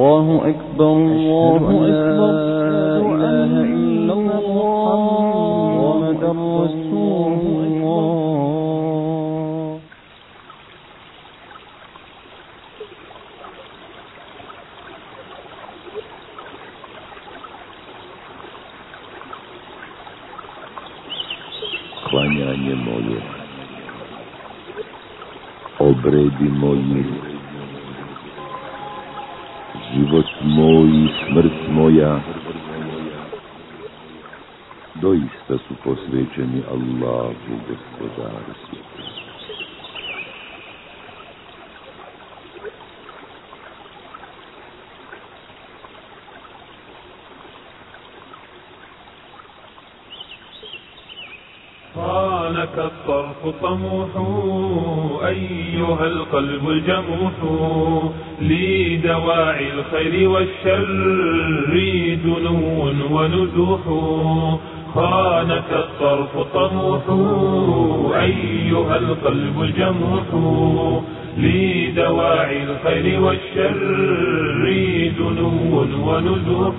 الله أكبر الله أكبر لا إله إلا الله محمد رسول الله. Klanjanje moje, obredi moji, moja, doista su posvećeni Allahu gospodaru svijeta. خانك الطرف طموح أيها القلب الجموح لدواعي الخير والشر دنو ونزوح خانك الطرف طموح أيها القلب الجموح لدواعي الخير والشر دنو ونزوح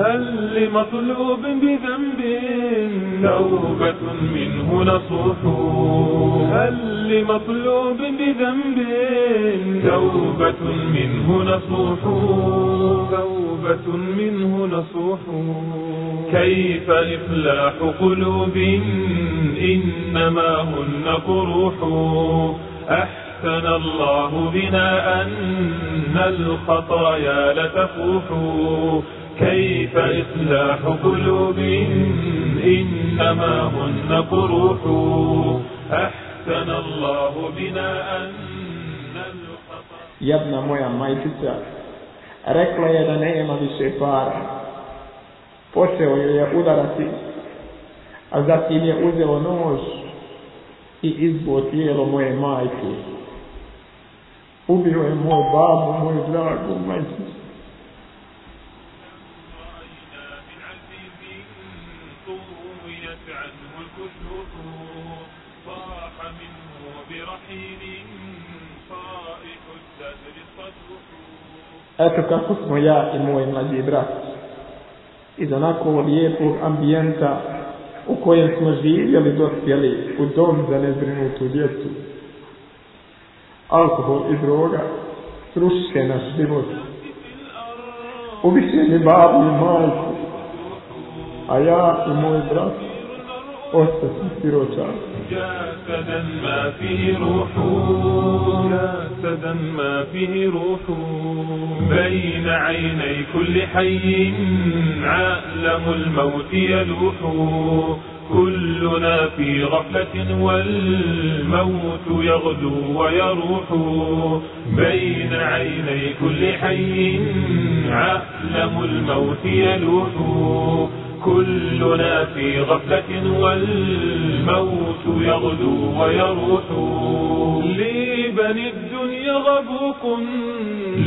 هل لمطلوب بذنب توبة منه نصوح هل لمطلوب بذنب توبة منه نصوح توبة منه نصوح كيف إفلاح قلوب إنما هن قروح؟ أحسن الله بنا أن الخطايا لتفوح كيف إصلاح قلوب إنما هن قروح أحسن الله بنا أن الخطايا jedna moja majčica, rekla je da nema više para. Počeo je je udarati, a zatim je uzelo nož i izbuo tijelo moje majke. Ubio je moj babu, moju dragu majku. Eto kako smo ja i moj mlađi brat. Iz onako lijepog ambijenta u kojem smo živjeli dospjeli u dom za nezbrinutu djecu. Alkohol i droga srušiše naš život. Ubiše mi babu i majku, a ja i moj brat ostasmo siročani. جسدا ما فيه روح جسدا ما فيه روح بين عيني كل حي عالم الموت يلوح كلنا في غفلة والموت يغدو ويروح بين عيني كل حي عالم الموت يلوح. كلنا في غفلة والموت يغدو ويروح. لمن الدنيا غبوك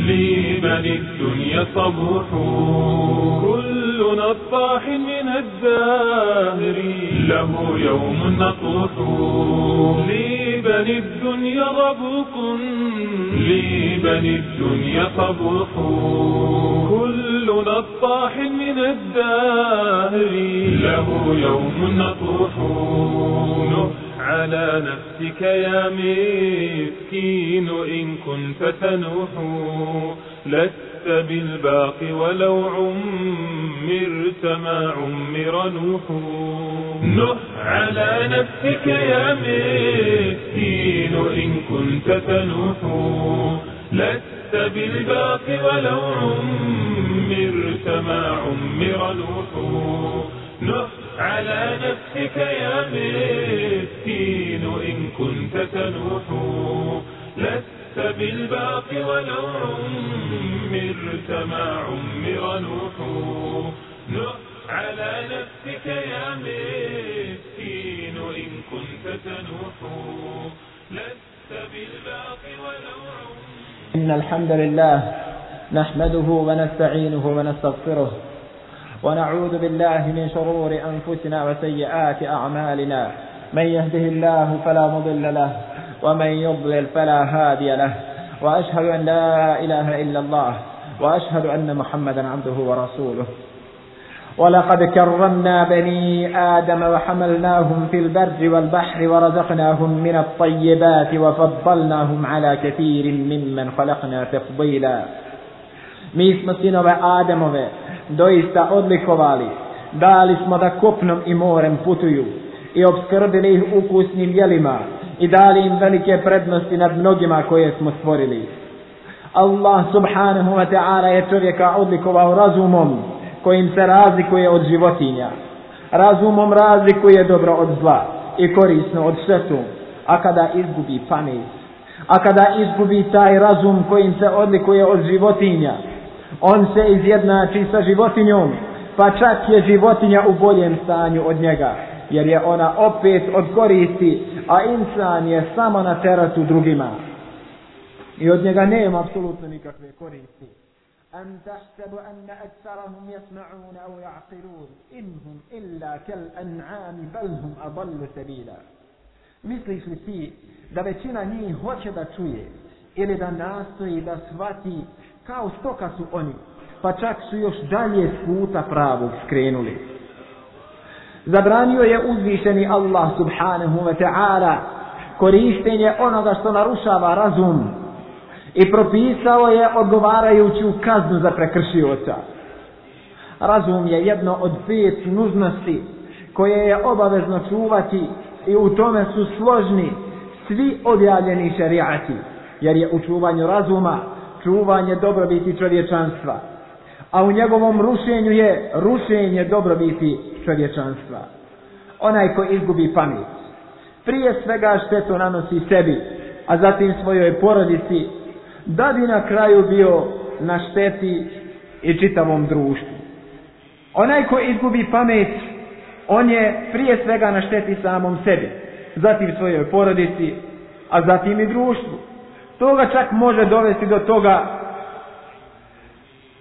لمن الدنيا صبوح كل نطاح من الزاهر له يوم نطوح لمن الدنيا غبوك لمن الدنيا صبوح كل نطاح من الزاهر له يوم نطوح على نفسك يا مسكين إن كنت تنوح لست بالباقي ولو عمرت ما عمر نوح. نح على نفسك يا مسكين إن كنت تنوح لست بالباقي ولو عمرت ما عمر نوح. على نفسك يا مسكين إن كنت تنوح لست بالباقي ولو عمرت ما عمر نوح نح على نفسك يا مسكين إن كنت تنوح لست بالباقي ولو عمرت إن الحمد لله نحمده ونستعينه ونستغفره. ونعوذ بالله من شرور أنفسنا وسيئات أعمالنا. من يهده الله فلا مضل له ومن يضلل فلا هادي له. وأشهد أن لا إله إلا الله وأشهد أن محمدا عبده ورسوله. ولقد كرمنا بني آدم وحملناهم في البر والبحر ورزقناهم من الطيبات وفضلناهم على كثير ممن خلقنا تفضيلا. Mi smo sinove Ademove doista odlikovali, dali smo da kopnom i morem putuju i obskrbili ih ukusnim jelima i dali im velike prednosti nad mnogima koje smo stvorili. Allah subhanahu wa ta'ala je čovjeka odlikovao razumom kojim se razlikuje od životinja. Razumom razlikuje dobro od zla i korisno od štetu. A kada izgubi pamet, a kada izgubi taj razum kojim se odlikuje od životinja, on se izjednači sa životinjom, pa čak je životinja u boljem stanju od njega, jer je ona opet od koristi, a insan je samo na teratu drugima. I od njega nema apsolutno nikakve koristi. أم تحسب أن أكثرهم يسمعون أو يعقلون إنهم إلا كالأنعام بل هم أضل سبيلا Misliš li ti da većina njih hoće da čuje ili da nastoji da shvati kao stoka su oni, pa čak su još dalje puta pravog skrenuli. Zabranio je uzvišeni Allah subhanahu wa ta'ala korištenje onoga što narušava razum i propisao je odgovarajuću kaznu za prekršioca. Razum je jedno od pet nužnosti koje je obavezno čuvati i u tome su složni svi objavljeni šerijati, jer je u čuvanju razuma čuvanje dobrobiti čovječanstva, a u njegovom rušenju je rušenje dobrobiti čovječanstva. Onaj ko izgubi pamet, prije svega štetu nanosi sebi, a zatim svojoj porodici, da bi na kraju bio na šteti i čitavom društvu. Onaj ko izgubi pamet, on je prije svega na šteti samom sebi, zatim svojoj porodici, a zatim i društvu. Toga čak može dovesti do toga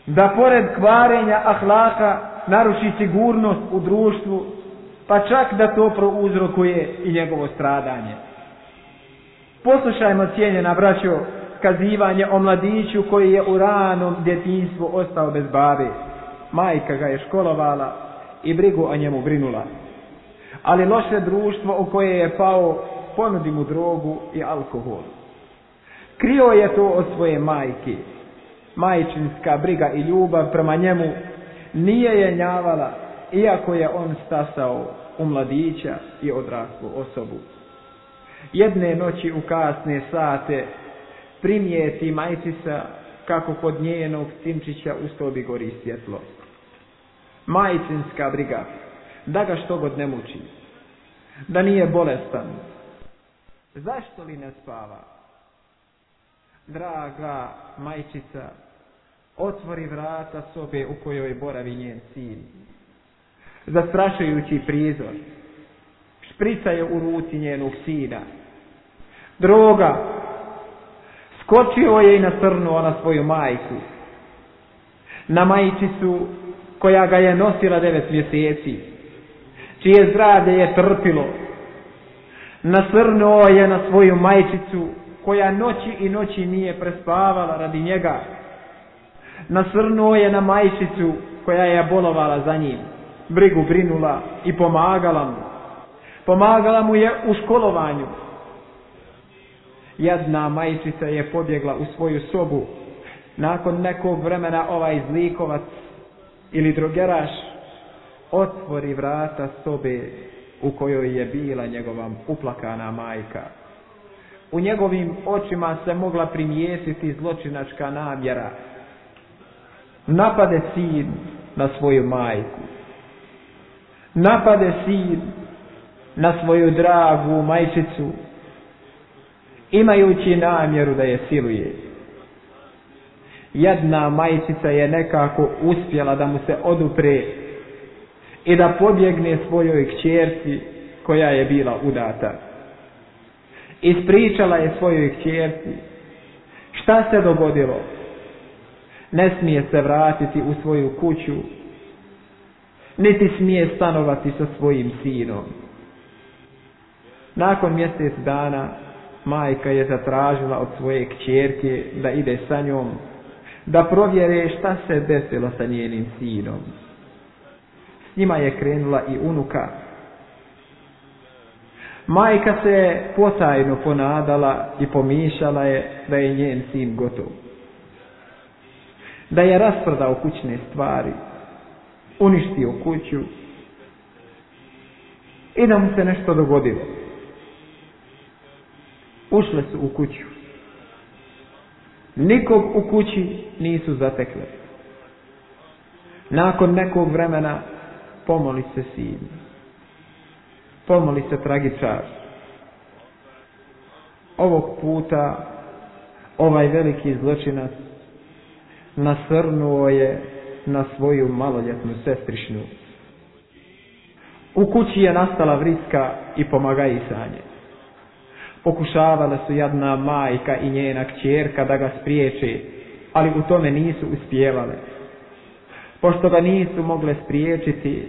da pored kvarenja ahlaka naruši sigurnost u društvu, pa čak da to prouzrokuje i njegovo stradanje. Poslušajmo cijenjena braćo kazivanje o mladiću koji je u ranom djetinstvu ostao bez babe. Majka ga je školovala i brigu o njemu brinula. Ali loše društvo u koje je pao ponudi mu drogu i alkohol. Krio je to od svoje majke. Majčinska briga i ljubav prema njemu nije je njavala, iako je on stasao u mladića i odraslu osobu. Jedne noći u kasne sate primijeti majčica kako kod njenog simčića u sobi gori svjetlo. Majčinska briga, da ga što god ne muči, da nije bolestan. Zašto li ne spava? Draga majčica, otvori vrata sobe u kojoj boravi njen sin. Zastrašujući prizor. Šprica je u ruci njenog sina. Droga, Skočio je i nasrnuo na svoju majku. Na majčicu koja ga je nosila devet mjeseci. Čije zdravlje je trpilo. Nasrnuo je na svoju majčicu koja noći i noći nije prespavala radi njega. Nasrnuo je na majčicu koja je bolovala za njim. Brigu brinula i pomagala mu. Pomagala mu je u školovanju Jedna majčica je pobjegla u svoju sobu. Nakon nekog vremena ovaj zlikovac ili drogeraš otvori vrata sobe u kojoj je bila njegova uplakana majka. U njegovim očima se mogla primijetiti zločinačka namjera. Napade sin na svoju majku. Napade sin na svoju dragu majčicu imajući namjeru da je siluje. Jedna majčica je nekako uspjela da mu se odupre i da pobjegne svojoj kćerci koja je bila udata. Ispričala je svojoj kćerci šta se dogodilo. Ne smije se vratiti u svoju kuću, niti smije stanovati sa svojim sinom. Nakon mjesec dana majka je zatražila od svoje kćerke da ide sa njom, da provjere šta se desilo sa njenim sinom. S njima je krenula i unuka. Majka se potajno ponadala i pomišala je da je njen sin gotov. Da je rasprodao kućne stvari, uništio kuću i da mu se nešto dogodilo. Ušle su u kuću. Nikog u kući nisu zatekle. Nakon nekog vremena pomoli se sin. Pomoli se tragičar. Ovog puta ovaj veliki zločinac nasrnuo je na svoju maloljetnu sestrišnu. U kući je nastala vriska i pomagajisanje. Pokušavala su jadna majka i njena kćerka da ga spriječe, ali u tome nisu uspjevale. Pošto ga nisu mogle spriječiti,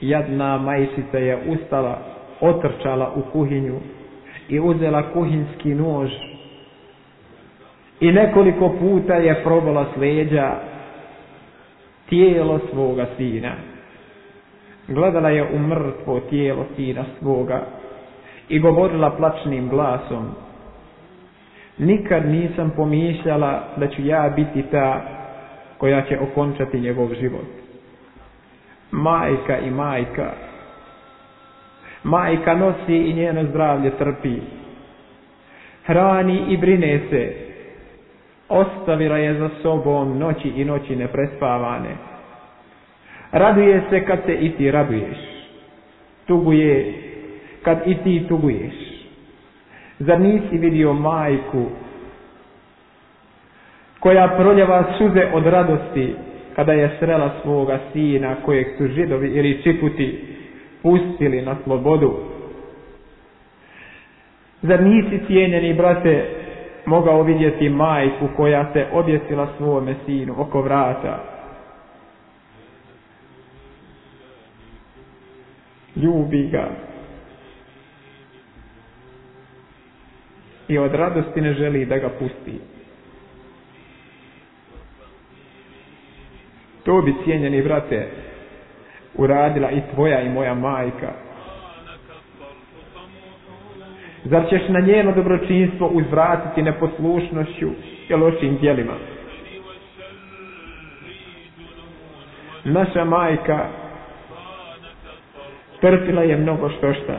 jadna majčica je ustala, otrčala u kuhinju i uzela kuhinski nož i nekoliko puta je probala s tijelo svoga sina. Gledala je u mrtvo tijelo sina svoga i govorila plačnim glasom. Nikad nisam pomišljala da ću ja biti ta koja će okončati njegov život. Majka i majka. Majka nosi i njeno zdravlje trpi. Hrani i brine se. Ostavila je za sobom noći i noći neprespavane. Raduje se kad se i ti raduješ. Tuguje kad i ti tuguješ. Zar nisi vidio majku koja proljeva suze od radosti kada je srela svoga sina kojeg su židovi ili čiputi pustili na slobodu? Zar nisi cijenjeni brate mogao vidjeti majku koja se objesila svome sinu oko vrata? Ljubi ga, i od radosti ne želi da ga pusti. To bi cijenjeni brate uradila i tvoja i moja majka. Zar ćeš na njeno dobročinstvo uzvratiti neposlušnošću i lošim djelima? Naša majka trpila je mnogo što šta.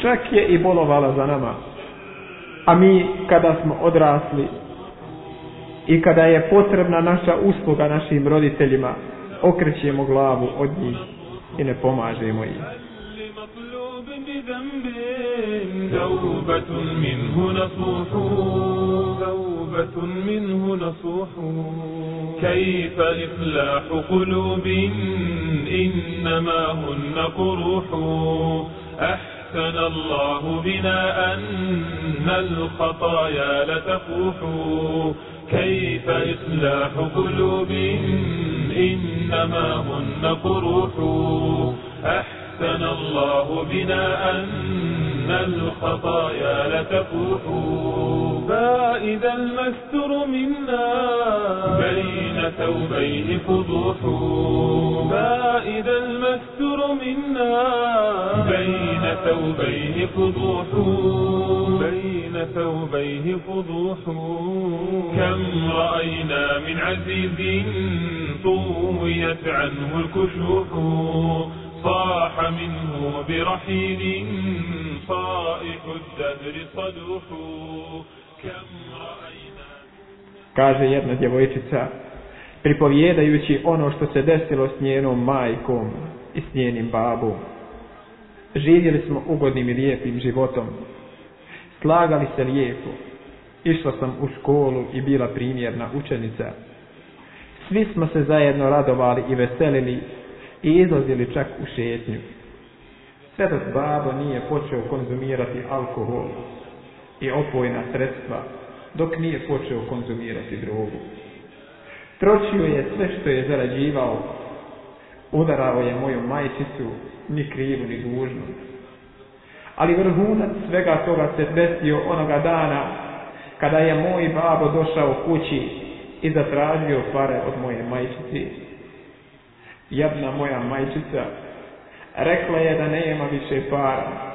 Čak je i bolovala za nama. A mi kada smo odrasli i kada je potrebna naša usluga našim roditeljima, okrećemo glavu od njih i ne pomažemo ih. توبة منه نصوح توبة منه نصوح كيف إصلاح قلوب إنما هن قروح أحسن الله بنا أن الخطايا لتفوح كيف إصلاح قلوب إنما هن قروح. أحسن الله بنا أن الخطايا لتفوح فإذا المستر منا بين ثوبيه فضوح. فإذا المستر منا بين ثوبيه فضوح بين ثوبيه فضوح كم رأينا من عزيز طويت عنه الكشوح صاح منه برحيل صائح الدهر صدوح كم رأينا kaže jedna djevojčica pripovjedajući ono što se desilo s njenom majkom i s njenim babom. Živjeli smo ugodnim i lijepim životom. Slagali se lijepo. Išla sam u školu i bila primjerna učenica. Svi smo se zajedno radovali i veselili i izlazili čak u šetnju. Sve dok babo nije počeo konzumirati alkohol i opojna sredstva, dok nije počeo konzumirati drogu. Tročio je sve što je zarađivao, udarao je moju majčicu, ni krivu ni dužnu. Ali vrhunac svega toga se desio onoga dana kada je moj babo došao kući i zatražio pare od moje majčice. Jedna moja majčica rekla je da nema više para.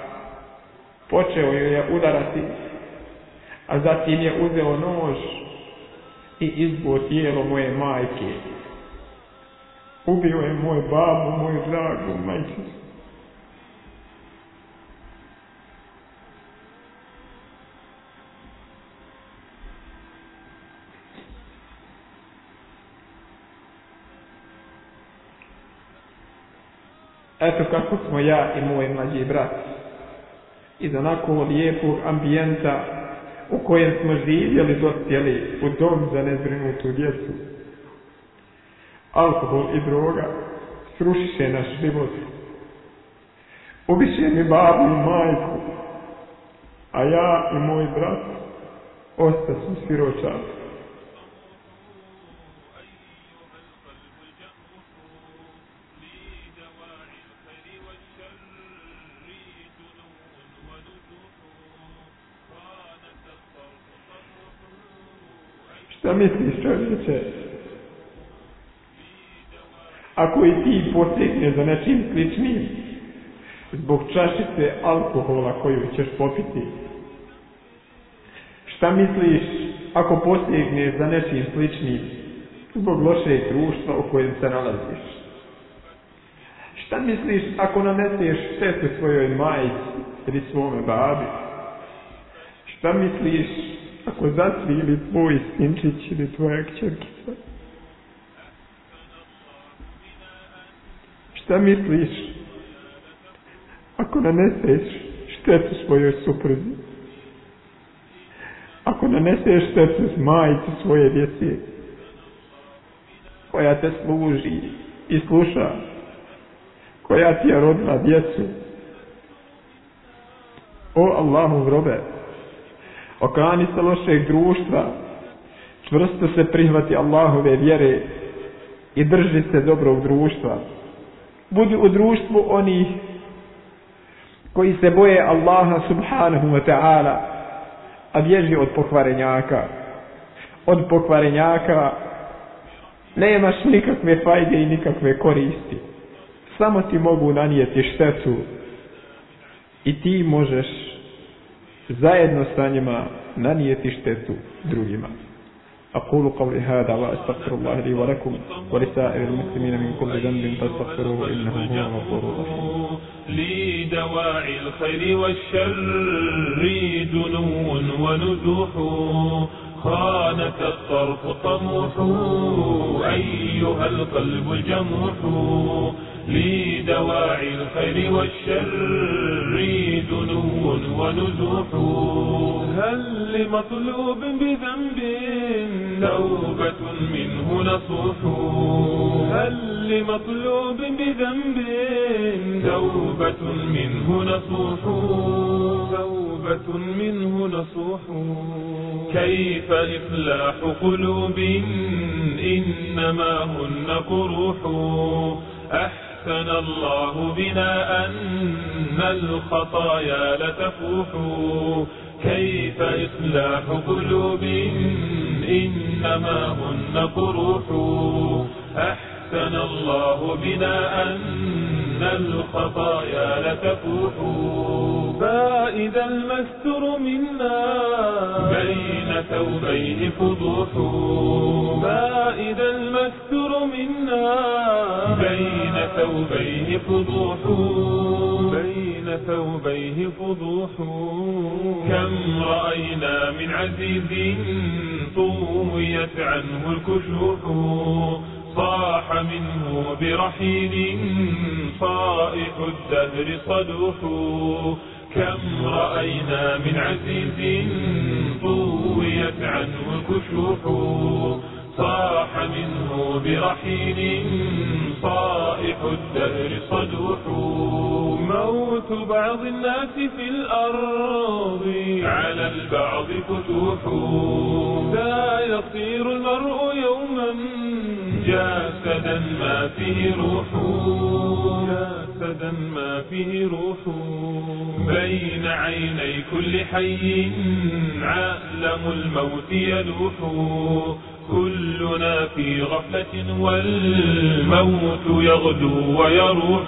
Počeo ju je udarati, a zatim je uzeo nož i izbuo tijelo moje majke. Ubio je moj babu, moju dragu majčicu. Eto kako smo ja i moj mlađi brat iz onako lijepog ambijenta u kojem smo živjeli dospjeli u dom za nezbrinutu djecu. Alkohol i droga srušiše naš život. Ubiše mi babu i majku, a ja i moj brat ostasu siročani. Šta čovječe? Ako i ti posegne za nečim sličnim, zbog čašice alkohola koju ćeš popiti, šta misliš ako posegneš za nečim sličnim, zbog lošeg društva u kojem se nalaziš? Šta misliš ako naneseš štetu svojoj majici ili svome babi? Šta misliš ako zasvili tvoj sinčić ili tvoja kćerkica. Šta misliš ako naneseš štetu svojoj supruzi? Ako naneseš štetu majici svoje djece, koja te služi i sluša, koja ti je rodila djecu, o Allahu robe, Okani se lošeg društva, čvrsto se prihvati Allahove vjere i drži se dobrog društva. Budi u društvu onih koji se boje Allaha subhanahu wa ta'ala, a bježi od pokvarenjaka. Od pokvarenjaka nemaš nikakve fajde i nikakve koristi. Samo ti mogu nanijeti štetu i ti možeš zajedno sa njima nanijeti štetu. أقول قولي هذا وأستغفر الله لي ولكم ولسائر المسلمين من كل ذنب فاستغفروه إنه هو الغفور الرحيم لي دواعي الخير والشر دنو ونزوح خانك الطرف طموح أيها القلب الجموح لي دواعي الخير والشر دنو ونزوح هل لمطلوب بذنب توبة منه نصوح هل لمطلوب بذنب توبة منه نصوح توبة منه نصوح كيف إفلاح قلوب إنما هن قروح؟ أحسن الله بنا أن الخطايا لتفوح كيف إصلاح قلوب إنما هن قروح؟ أحسن الله بنا أن الخطايا لتفوح فإذا المستر منا بين ثوبيه فضوح فإذا المستر منا بين ثوبيه فضوح بين ثوبيه فضوح كم رأينا من عزيز طويت عنه الكشوح. صاح منه برحيل صائح الدهر صدوح. كم رأينا من عزيز طويت عنه الكشوح صاح منه برحيل صائح الدهر صدوح. موت بعض الناس في الأرض. على البعض فتوح. لا يصير المرء يوما. جاسدا ما فيه روح. جاسدا ما فيه روح. بين عيني كل حي. عالم الموت يلوح. كلنا في غفلة والموت يغدو ويروح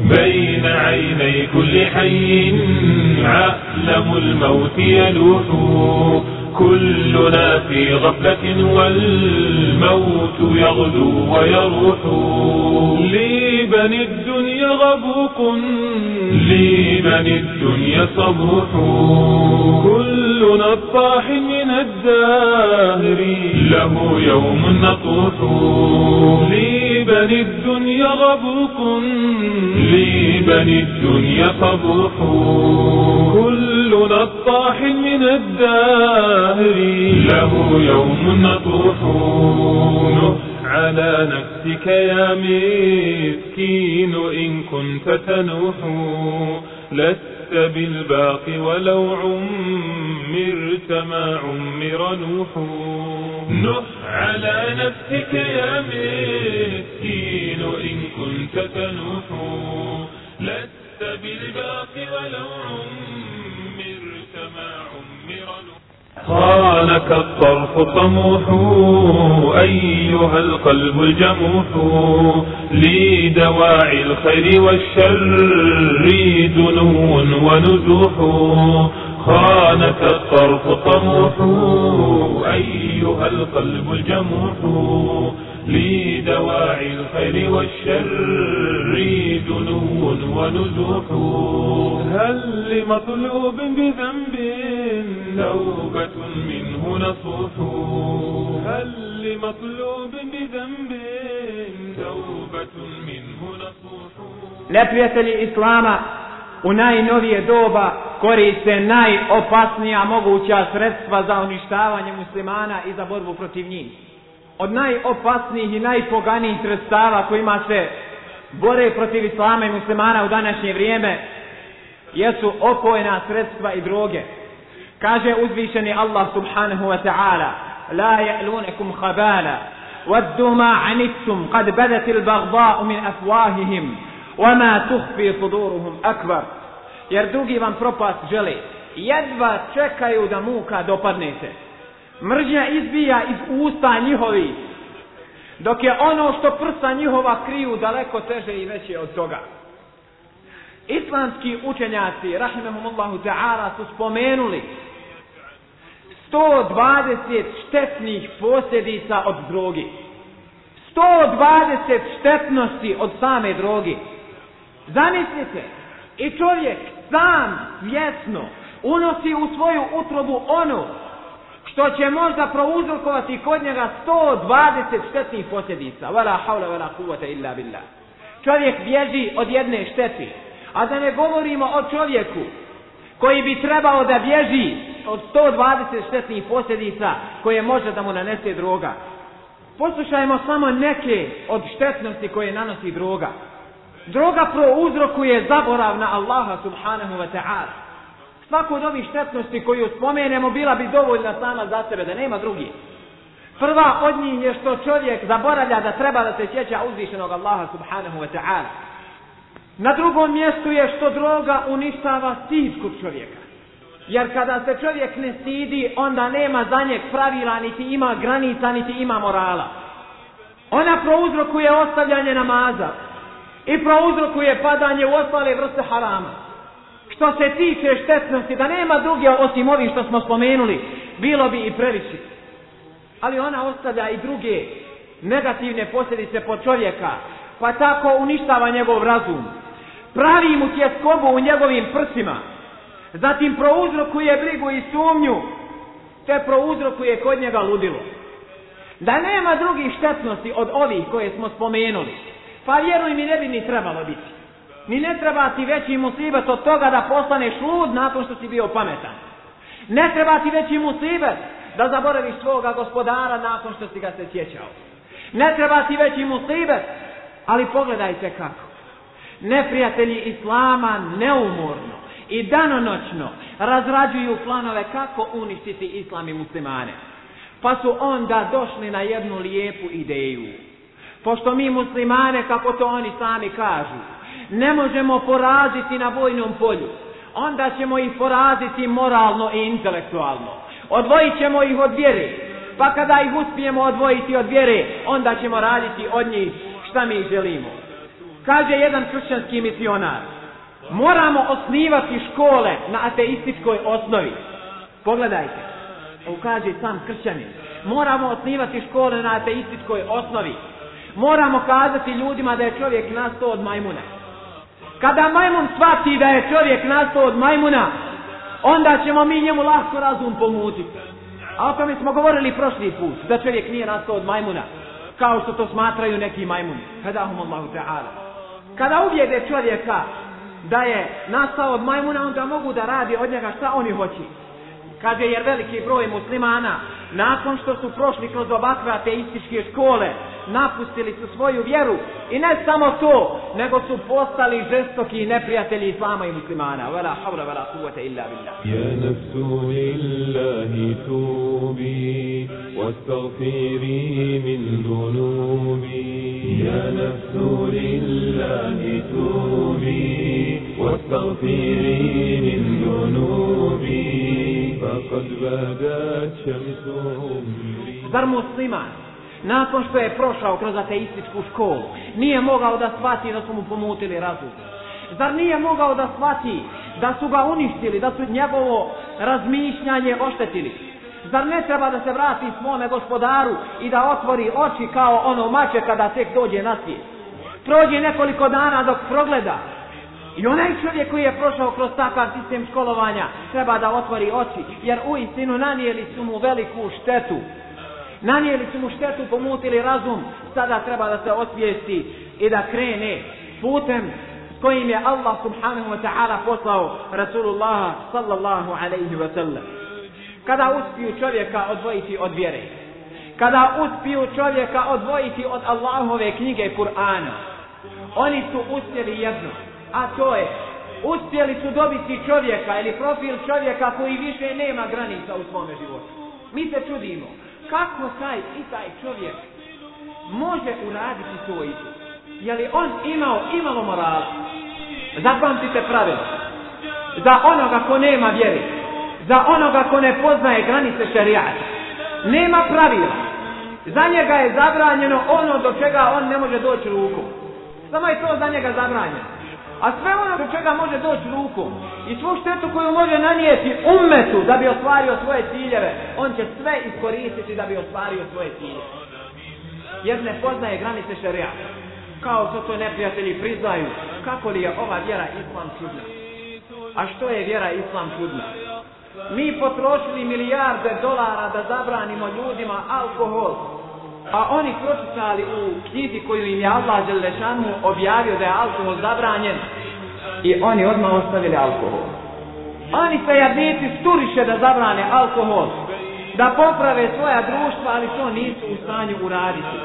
بين عيني كل حي عالم الموت يلوح. كلنا في غفلة والموت يغدو ويروح. لبني الدنيا غبوق. لبني الدنيا صبوح. كلنا الطاح من الدهر له يوم نطوح. لبني الدنيا غبوق. لبني الدنيا صبوح كلنا الطاح من الدهر. له يوم نطوح. على نفسك يا مسكين إن كنت تنوح. لست بالباقي ولو عمرت ما عمر نوح. نح على نفسك يا مسكين إن كنت تنوح لست بالباقي ولو عمرت نوح خانك الطرف طموح أيها القلب الجموح لدواعي الخير والشر دنو ونزوح خانك الطرف طموح أيها القلب الجموح. لدواعي الخير والشر دنو ونزوح هل لمطلوب بذنب توبة منه نصوح هل لمطلوب بذنب توبة منه نصوح Neprijatelji Islama u najnovije doba koriste najopasnija moguća sredstva za uništavanje muslimana i za borbu protiv njih. Od najopasnijih i najpoganijih sredstava kojima se bore protiv Islama i muslimana u današnje vrijeme jesu opojna sredstva i droge. Kaže uzvišeni Allah subhanahu wa ta'ala La ja'lunekum khabala Waddu ma anittum Kad badat il bagda'u min afwahihim Wama tuhfi suduruhum akbar. Jer drugi vam propast žele. Jedva čekaju da muka dopadnete Mržnja izbija iz usta njihovi Dok je ono što prsa njihova kriju daleko teže i veće od toga Islamski učenjaci, rahimahumullahu ta'ala, su spomenuli 120 štetnih posljedica od drogi. 120 štetnosti od same drogi. Zamislite, i čovjek sam svjesno unosi u svoju utrobu ono što će možda prouzrokovati kod njega 120 štetnih posljedica. Vala haula vala kuvata illa billah. Čovjek bježi od jedne šteti. A da ne govorimo o čovjeku koji bi trebao da bježi od 120 štetnih posljedica koje može da mu nanese droga. Poslušajmo samo neke od štetnosti koje nanosi droga. Droga prouzrokuje zaborav na Allaha subhanahu wa ta'ala. Svaku od ovih štetnosti koju spomenemo bila bi dovoljna sama za sebe, da nema drugi. Prva od njih je što čovjek zaboravlja da treba da se sjeća uzvišenog Allaha subhanahu wa ta'ala. Na drugom mjestu je što droga uništava stid kod čovjeka. Jer kada se čovjek ne stidi, onda nema za njeg pravila, niti ima granica, niti ima morala. Ona prouzrokuje ostavljanje namaza i prouzrokuje padanje u ostale vrste harama. Što se tiče štetnosti, da nema druge osim ovih što smo spomenuli, bilo bi i previše. Ali ona ostavlja i druge negativne posljedice po čovjeka, pa tako uništava njegov razum. Pravi mu tjeskobu u njegovim prsima, zatim prouzrokuje brigu i sumnju, te prouzrokuje kod njega ludilo. Da nema drugih štetnosti od ovih koje smo spomenuli, pa vjeruj mi ne bi ni trebalo biti. Ni ne treba ti veći musibet od toga da postaneš lud nakon što si bio pametan. Ne treba ti veći musibet da zaboraviš svoga gospodara nakon što si ga se sjećao. Ne treba ti veći musibet, ali pogledajte kako. Neprijatelji Islama neumorno i danonoćno razrađuju planove kako uništiti Islam i muslimane. Pa su onda došli na jednu lijepu ideju. Pošto mi muslimane, kako to oni sami kažu, ne možemo poraziti na vojnom polju, onda ćemo ih poraziti moralno i intelektualno. Odvojit ćemo ih od vjere. Pa kada ih uspijemo odvojiti od vjere, onda ćemo raditi od njih šta mi želimo. Kaže jedan kršćanski misionar, moramo osnivati škole na ateističkoj osnovi. Pogledajte, ovo kaže sam kršćanin. Moramo osnivati škole na ateističkoj osnovi. Moramo kazati ljudima da je čovjek nastao od majmuna. Kada majmun shvati da je čovjek nastao od majmuna, onda ćemo mi njemu lahko razum pomutiti. A o tome smo govorili prošli put, da čovjek nije nastao od majmuna, kao što to smatraju neki majmuni. Kadahum Allahu ta'ala. Kada uvijede čovjeka da je nastao od majmuna, onda mogu da radi od njega šta oni hoće. Kaže, jer veliki broj muslimana, nakon što su prošli kroz ovakve ateističke škole, napustili su svoju vjeru i ne samo to, nego su postali žestoki neprijatelji Islama i muslimana. Vela havla vela kuvvete illa billah. يا نفس لله توبي واستغفري من ذنوبي يا نفس لله توبي واستغفري من ذنوبي Zar musliman, nakon što je prošao kroz ateističku školu, nije mogao da shvati da su mu pomutili razum? Zar nije mogao da shvati da su ga uništili, da su njegovo razmišljanje oštetili? Zar ne treba da se vrati svome gospodaru i da otvori oči kao ono mače kada tek dođe na svijet? Prođe nekoliko dana dok progleda, i onaj čovjek koji je prošao kroz takav sistem školovanja treba da otvori oči, jer u istinu nanijeli su mu veliku štetu. Nanijeli su mu štetu, pomutili razum, sada treba da se osvijesti i da krene putem kojim je Allah subhanahu wa ta'ala poslao Rasulullah sallallahu alaihi wa sallam. Kada uspiju čovjeka odvojiti od vjere, kada uspiju čovjeka odvojiti od Allahove knjige Kur'ana, oni su uspjeli jedno, a to je uspjeli su dobiti čovjeka ili profil čovjeka koji više nema granica u svome životu. Mi se čudimo kako taj i taj čovjek može uraditi to i to. Je li on imao imalo morala? Zapamtite pravilo. Za onoga ko nema vjeri, za onoga ko ne poznaje granice šerijata, nema pravila. Za njega je zabranjeno ono do čega on ne može doći rukom. Samo je to za njega zabranjeno. A sve ono do čega može doći rukom i svu štetu koju može nanijeti ummetu da bi ostvario svoje ciljeve, on će sve iskoristiti da bi ostvario svoje ciljeve. Jer ne poznaje granice šerijata. Kao što to neprijatelji priznaju, kako li je ova vjera islam čudna. A što je vjera islam čudna? Mi potrošili milijarde dolara da zabranimo ljudima alkohol, a oni pročitali u knjizi koju im je Allah Đelešanu objavio da je alkohol zabranjen i oni odmah ostavili alkohol. Oni se jadnici sturiše da zabrane alkohol, da poprave svoja društva, ali to nisu u stanju uraditi.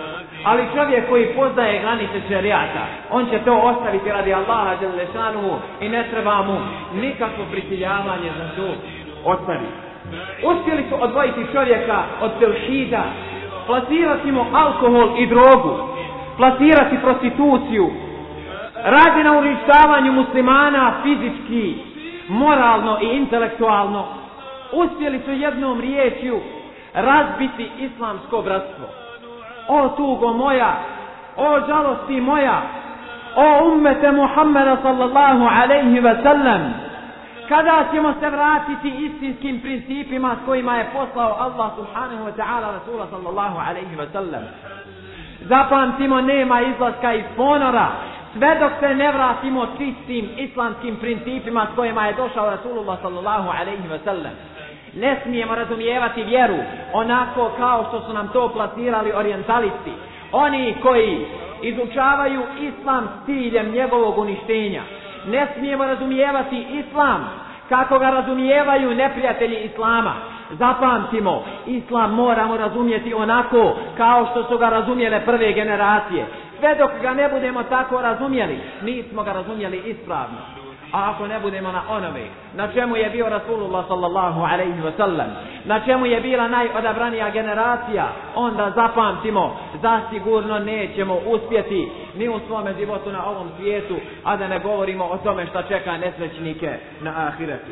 Ali čovjek koji poznaje granice šerijata, on će to ostaviti radi Allaha Đelešanu i ne treba mu nikakvo prisiljavanje za to ostaviti. Uspjeli su odvojiti čovjeka od tevhida, plasirati mu alkohol i drogu, plasirati prostituciju, radi na uništavanju muslimana fizički, moralno i intelektualno, uspjeli su jednom riječju razbiti islamsko bratstvo. O tugo moja, o žalosti moja, o ummete Muhammeda sallallahu alaihi wa sallam, kada ćemo se vratiti istinskim principima s kojima je poslao Allah subhanahu wa ta'ala Rasula sallallahu alaihi wa sallam. Zapamtimo, nema izlaska iz ponora, sve dok se ne vratimo čistim islamskim principima s kojima je došao Rasulullah sallallahu alaihi wa sallam. Ne smijemo razumijevati vjeru onako kao što su nam to plasirali orientalisti. Oni koji izučavaju islam s ciljem njegovog uništenja. Ne smijemo razumijevati islam kako ga razumijevaju neprijatelji islama. Zapamtimo, islam moramo razumjeti onako kao što su ga razumjele prve generacije. Sve dok ga ne budemo tako razumjeli, nismo ga razumjeli ispravno. A ako ne budemo na onome, na čemu je bio Rasulullah sallallahu alaihi wa sallam, na čemu je bila najodabranija generacija, onda zapamtimo, zasigurno nećemo uspjeti ni u svome životu na ovom svijetu, a da ne govorimo o tome šta čeka nesrećnike na ahiretu.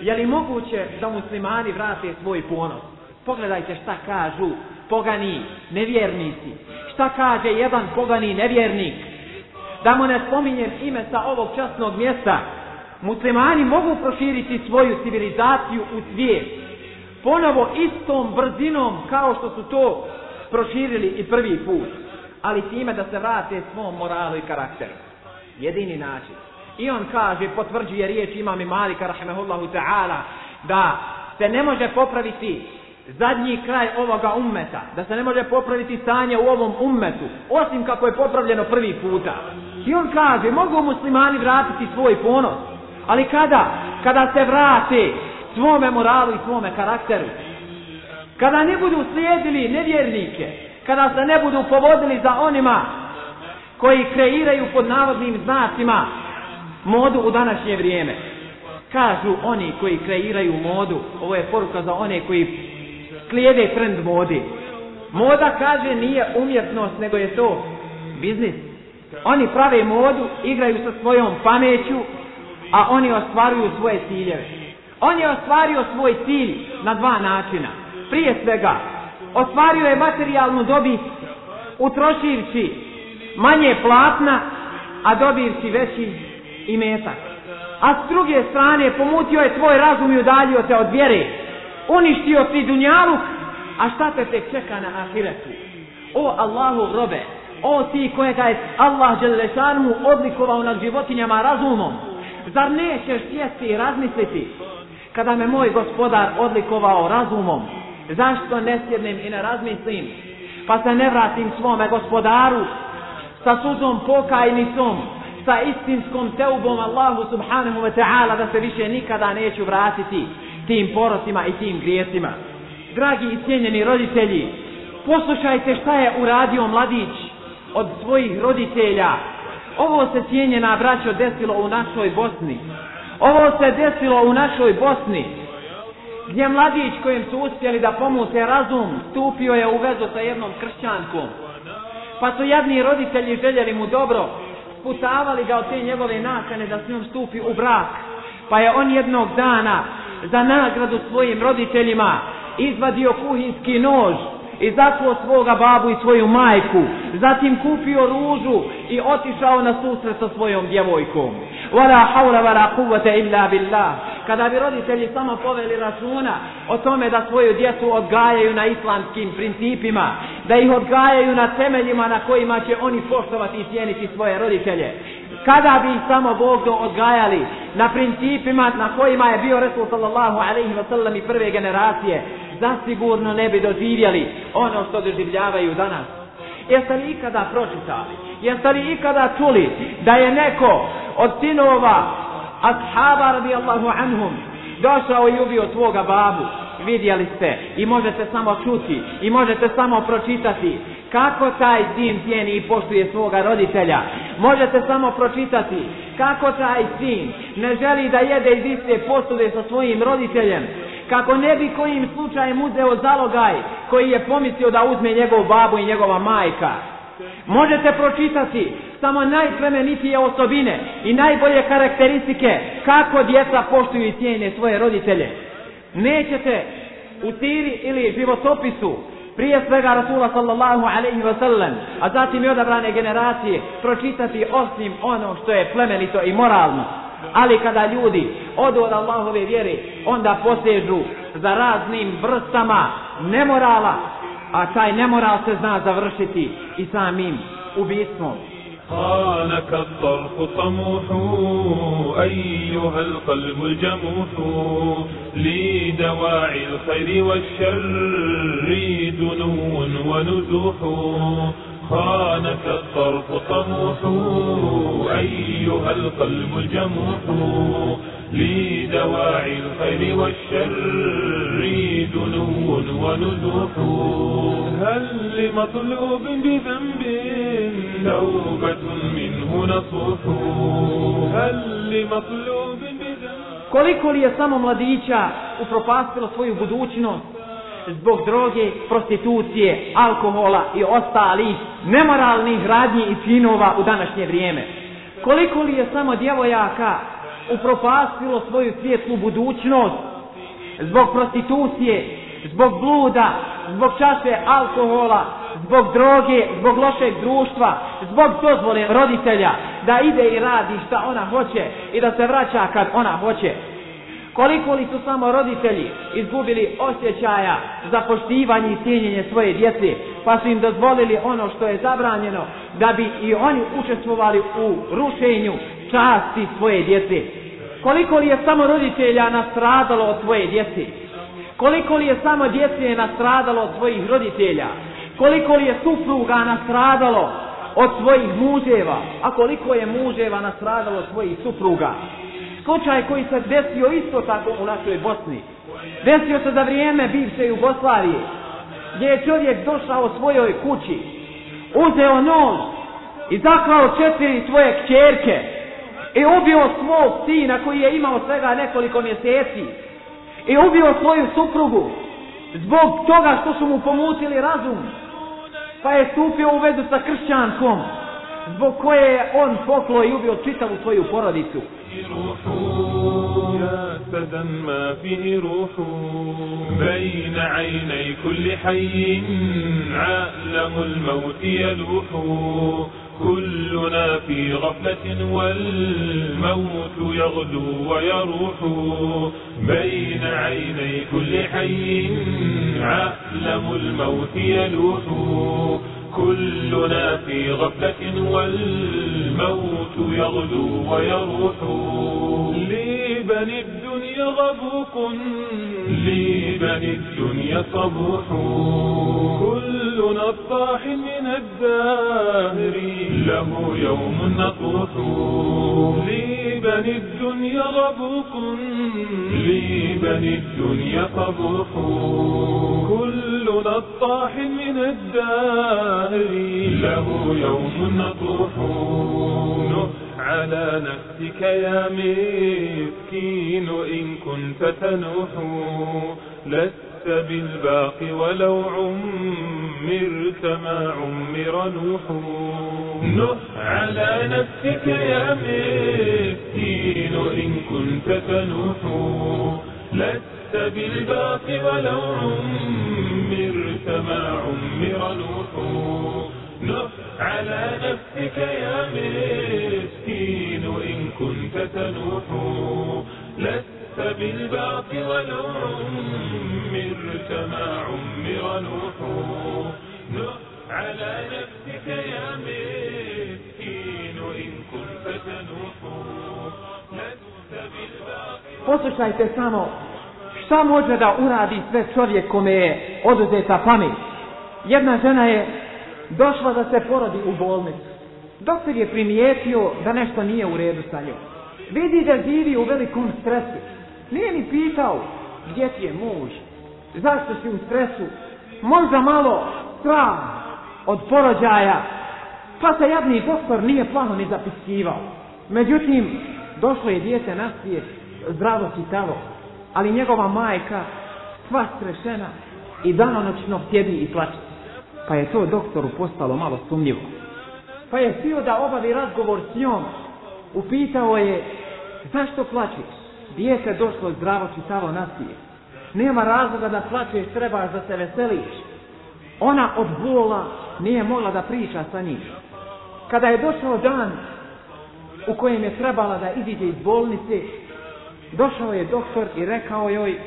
Je li moguće da muslimani vrate svoj ponos? Pogledajte šta kažu pogani nevjernici. Šta kaže jedan pogani nevjernik? Da mu ne spominjem ime sa ovog časnog mjesta. Muslimani mogu proširiti svoju civilizaciju u svijet. Ponovo istom brzinom kao što su to proširili i prvi put. Ali time da se vrate svom moralu i karakteru. Jedini način. I on kaže, potvrđuje riječ imam i Malika rahimahullahu ta'ala, da se ne može popraviti zadnji kraj ovoga ummeta, da se ne može popraviti stanje u ovom ummetu, osim kako je popravljeno prvi puta. I on kaže, mogu muslimani vratiti svoj ponos, ali kada? Kada se vrate svome moralu i svome karakteru. Kada ne budu slijedili nevjernike, kada se ne budu povodili za onima koji kreiraju pod navodnim znacima modu u današnje vrijeme. Kažu oni koji kreiraju modu, ovo je poruka za one koji slijede trend modi. Moda kaže nije umjetnost, nego je to biznis. Oni prave modu, igraju sa svojom pameću, a oni ostvaruju svoje ciljeve. On je ostvario svoj cilj na dva načina. Prije svega, ostvario je materijalnu dobit utrošivši manje platna, a dobivši veći imetak. A s druge strane, pomutio je tvoj razum i udaljio te od vjere. Uništio ti dunjaluk, a šta te tek čeka na ahiretu? O Allahu robe, o ti kojega je Allah Đelešanu odlikovao nad životinjama razumom, zar nećeš sjesti i razmisliti? Kada me moj gospodar odlikovao razumom, zašto ne sjednem i ne razmislim? Pa se ne vratim svome gospodaru sa suzom pokajnicom, sa istinskom teubom Allahu subhanahu wa ta'ala da se više nikada neću vratiti tim porocima i tim grijesima. Dragi i cijenjeni roditelji, poslušajte šta je uradio mladić od svojih roditelja. Ovo se cijenjena braćo desilo u našoj Bosni. Ovo se desilo u našoj Bosni. Gdje mladić kojim su uspjeli da pomute razum, stupio je u vezu sa jednom kršćankom. Pa su jadni roditelji željeli mu dobro, sputavali ga od te njegove nakane da s njom stupi u brak. Pa je on jednog dana za nagradu svojim roditeljima izvadio kuhinski nož i zaklo svoga babu i svoju majku. Zatim kupio ružu i otišao na susret sa svojom djevojkom. Wala hawla wala quwwata illa billah. Kada bi roditelji samo poveli računa o tome da svoju djecu odgajaju na islamskim principima, da ih odgajaju na temeljima na kojima će oni poštovati i cijeniti svoje roditelje. Kada bi samo Bog do odgajali na principima na kojima je bio Resul sallallahu alaihi wa sallam i prve generacije, zasigurno ne bi doživjeli ono što doživljavaju danas. Jeste li ikada pročitali? Jeste li ikada čuli da je neko od sinova ashaba radijallahu anhum došao i ubio svoga babu? Vidjeli ste i možete samo čuti i možete samo pročitati kako taj sin cijeni i poštuje svoga roditelja. Možete samo pročitati kako taj sin ne želi da jede iz iste posude sa svojim roditeljem. Kako ne bi kojim slučajem uzeo zalogaj koji je pomislio da uzme njegov babu i njegova majka. Možete pročitati samo najplemenitije osobine i najbolje karakteristike kako djeca poštuju i cijene svoje roditelje. Nećete u tiri ili životopisu prije svega Rasula sallallahu alaihi wa sallam, a zatim i odabrane generacije, pročitati osim ono što je plemenito i moralno. Ali kada ljudi odu od Allahove vjere, onda posežu za raznim vrstama nemorala, a taj nemoral se zna završiti i samim ubistvom. خانك الطرف طموح أيها القلب الجموح لدواعي الخير والشر دنو ونزوح خانك الطرف طموح. أيها القلب الجموح. لدواعي الخير والشر دنو ونزوح هل لمطلوب بذنب توبة منه نصوح. هل لمطلوب بذنب Koliko li je samo mladića upropastilo svoju budućnost? Zbog droge, prostitucije, alkohola i ostalih nemoralnih radnji i činova u današnje vrijeme. Koliko li je samo djevojaka upropastilo svoju svijetlu budućnost zbog prostitucije, zbog bluda, zbog čaše alkohola, zbog droge, zbog lošeg društva, zbog dozvole roditelja da ide i radi šta ona hoće i da se vraća kad ona hoće. Koliko li su samo roditelji izgubili osjećaja za poštivanje i cijenjenje svoje djece, pa su im dozvolili ono što je zabranjeno, da bi i oni učestvovali u rušenju časti svoje djece. Koliko li je samo roditelja nastradalo od svoje djece? Koliko li je samo djece nastradalo od svojih roditelja? Koliko li je supruga nastradalo od svojih muževa? A koliko je muževa nastradalo od svojih supruga? Slučaj koji se desio isto tako u našoj Bosni. Desio se za vrijeme bivše Jugoslavije, gdje je čovjek došao svojoj kući, uzeo nož i zaklao četiri svoje kćerke i ubio svog sina koji je imao svega nekoliko mjeseci i ubio svoju suprugu zbog toga što su mu pomutili razum pa je stupio u vedu sa kršćankom zbog koje je on poklo i ubio čitavu svoju porodicu. جسدا ما فيه روح بين عيني كل حي عالم الموت يلوح كلنا في غفلة والموت يغدو ويروح بين عيني كل حي عالم الموت يلوح كلنا في غفلة والموت يغدو ويروح. لبني الدنيا غبوق. لبني الدنيا صبوح. كل نطاح من الدهر. له يوم نطوح. لبني الدنيا غبوق. لبني الدنيا صبوح كل نطاح من الدهر له يوم نطوح. على نفسك يا مسكين إن كنت تنوح. لست بالباقي ولو عمرت ما عمر نوح. نح على نفسك يا مسكين إن كنت تنوح لست بالباقي ولو عمرت ما عمر نوح. نح على نفسك يا مسكين إن كنت تنوح لست بالباقي ولو عمرت ما عمر نوح نح على نفسك يا مسكين إن كنت تنوح لست بالباقي Poslušajte samo šta može da uradi sve čovjek kome je oduzeta pamet. Jedna žena je došla da se porodi u bolnicu. Doktor je primijetio da nešto nije u redu sa njom. Vidi da živi u velikom stresu. Nije ni pitao gdje ti je muž, zašto si u stresu, možda malo strah od porođaja, pa se jadni doktor nije plano ni zapiskivao. Međutim, došlo je dijete na svijet, zdravo čitavo, ali njegova majka sva strešena i danonoćno sjedi i plače. Pa je to doktoru postalo malo sumnjivo. Pa je htio da obavi razgovor s njom. Upitao je, zašto plačeš? Dijete došlo zdravo čitavo na svijet. Nema razloga da plačeš, trebaš da se veseliš. Ona od bola nije mogla da priča sa njim. Kada je došao dan u kojem je trebala da iziđe iz bolnice, došao je doktor i rekao joj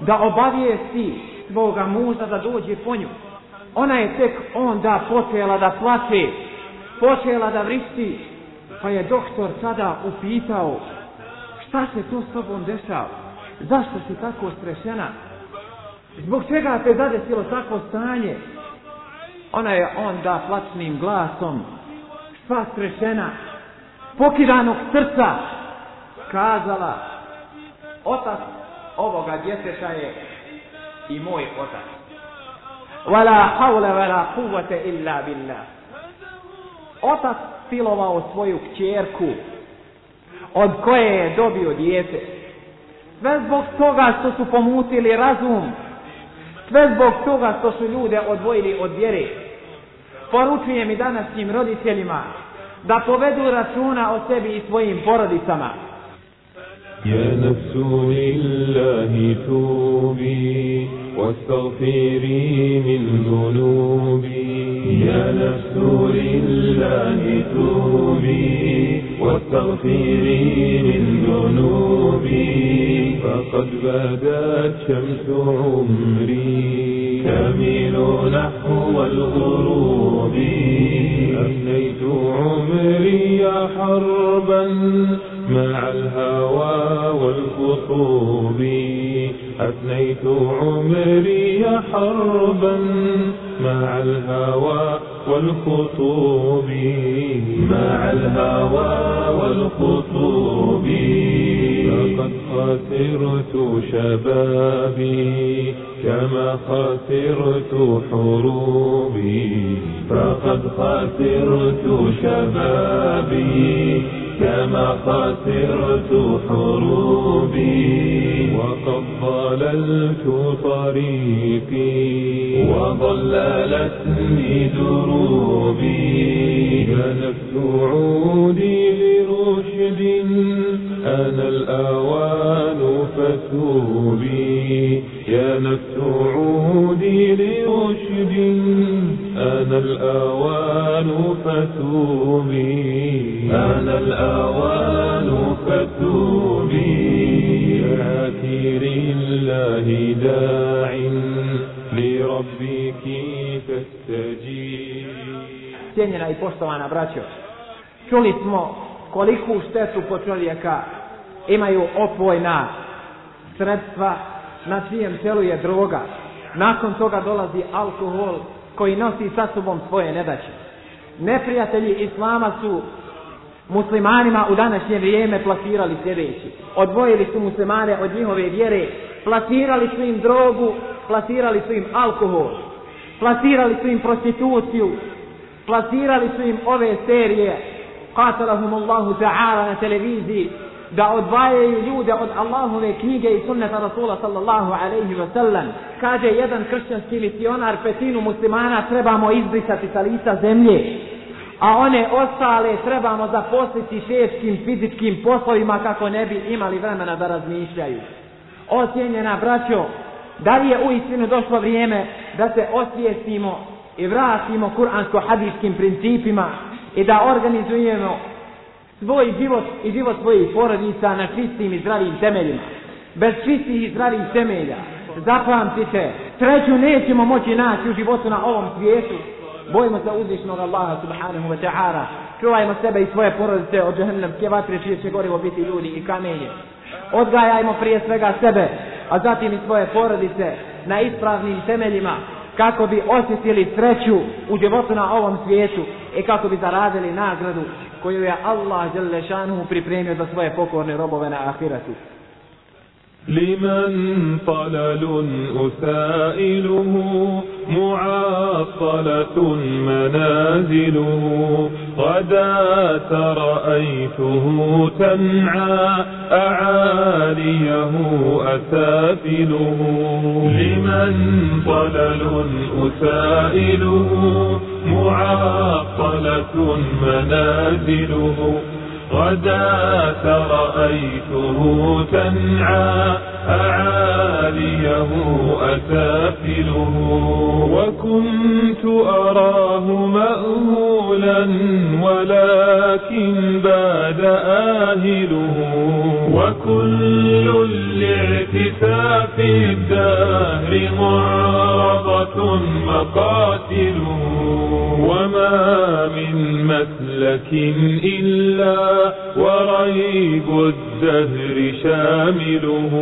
da obavijesti svoga muža da dođe po nju. Ona je tek onda počela da plače, počela da vrišti, pa je doktor tada upitao šta se to s tobom dešava, zašto si tako strešena, zbog čega te zadesilo takvo stanje. Ona je onda plačnim glasom, sva strešena, pokidanog srca, kazala, Otac ovoga djeteća je i moj otac. Wala hawla wala kuvvete illa billah. Otac silovao svoju kćerku od koje je dobio dijete. Sve zbog toga što su pomutili razum. Sve zbog toga što su ljude odvojili od vjere. Poručujem i današnjim roditeljima da povedu računa o sebi i svojim porodicama. يا نفس لله توبي واستغفري من ذنوبي. يا نفس لله توبي واستغفري من ذنوبي. فقد بدت شمس عمري. تميل نحو الغروب. أفنيت عمري حربا. مع الهوى والخطوب أفنيت عمري حربا مع الهوى والخطوب مع الهوى والخطوب لقد خسرت شبابي كما خسرت حروبي. فقد خسرت شبابي كما خسرت حروبي وقد ضللت طريقي وضللتني دروبي نفس عودي لرشد أنا الأوان فتوبي يا نفس عودي لرشد أنا الأوان فتوبي أنا الأوان فتوبي آتي لله داع لربك فاستجيب Cijenjena i poštovana braćo, čuli smo koliku štetu po čovjeka imaju opojna sredstva, na čijem telu je droga. Nakon toga dolazi alkohol koji nosi sa sobom svoje nedaće. Neprijatelji Islama su muslimanima u današnje vrijeme plasirali sljedeći. Odvojili su muslimane od njihove vjere, plasirali su im drogu, plasirali su im alkohol, plasirali su im prostituciju, plasirali su im ove serije, qatalahum Allahu ta'ala na televiziji, da odvajaju ljude od Allahove knjige i sunneta Rasula sallallahu alaihi wa sallam. Kaže jedan kršćanski misionar, petinu muslimana trebamo izbrisati sa lica zemlje, a one ostale trebamo zaposliti šefskim fizičkim poslovima kako ne bi imali vremena da razmišljaju. Ocijenjena braćo, da li je uistinu došlo vrijeme da se osvijestimo i vratimo kuransko-hadijskim principima i da organizujemo svoj život i život svojih porodica na čistim i zdravim temeljima. Bez čistih i zdravih temelja, zapamtite, sreću nećemo moći naći u životu na ovom svijetu. Bojimo se uzvišnog Allaha subhanahu wa ta'ala. Čuvajmo sebe i svoje porodice od džahannamske vatre čije će gorivo biti ljudi i kamenje. Odgajajmo prije svega sebe, a zatim i svoje porodice na ispravnim temeljima kako bi osjetili sreću u životu na ovom svijetu i kako bi zaradili nagradu koju je Allah Đelešanuhu pripremio za svoje pokorne robove na ahiratu. لمن طلل أسائله معطلة منازله غداة رأيته تنعى أعاليه أسافله لمن طلل أسائله معطلة منازله غداة رأيته تنعى أعاليه أسافله. وكنت أراه مأهولا ولكن باد آهله. وكل الاعتساف الدهر معرضة مقاتله. وما من مسلك إلا وريب الدهر شامله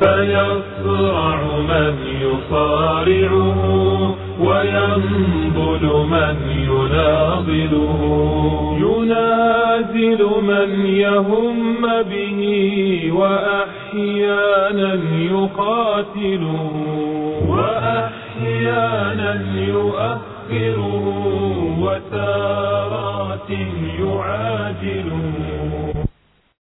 فيصرع من يصارعه وينضل من يناضله ينازل من يهم به وأحيانا يقاتله وأحيانا يستغفره وثارات يعاجله.